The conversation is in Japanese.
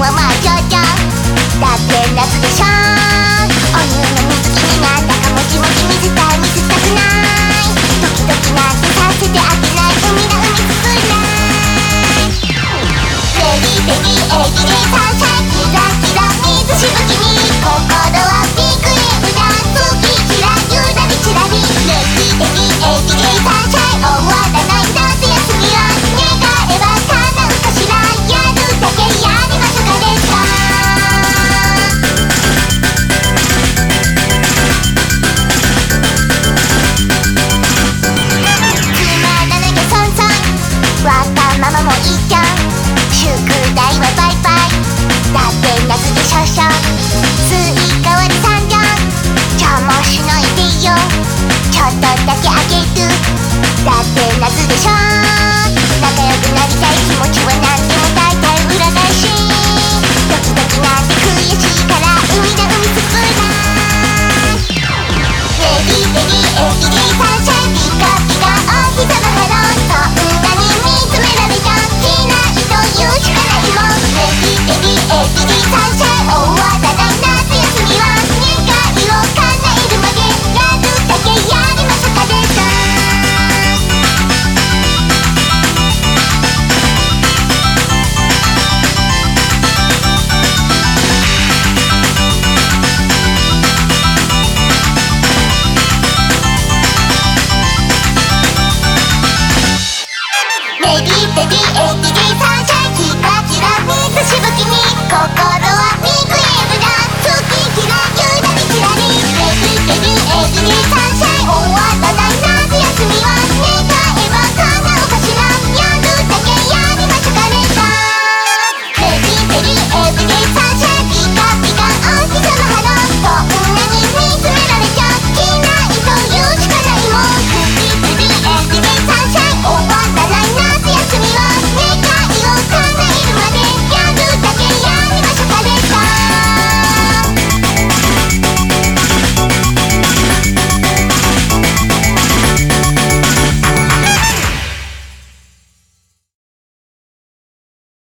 は魔女じゃだって夏でしょおの水気になったかもちもち水たい水たくない時々なんてさせてあげない海が海くないレディレディエギリさんママもいいゃん。宿題はバイバイだって夏でしょしょスイカ割りさんじゃん今日もしのいでよ。ちょっとだけあげる。だって夏でしょ。Maybe the DA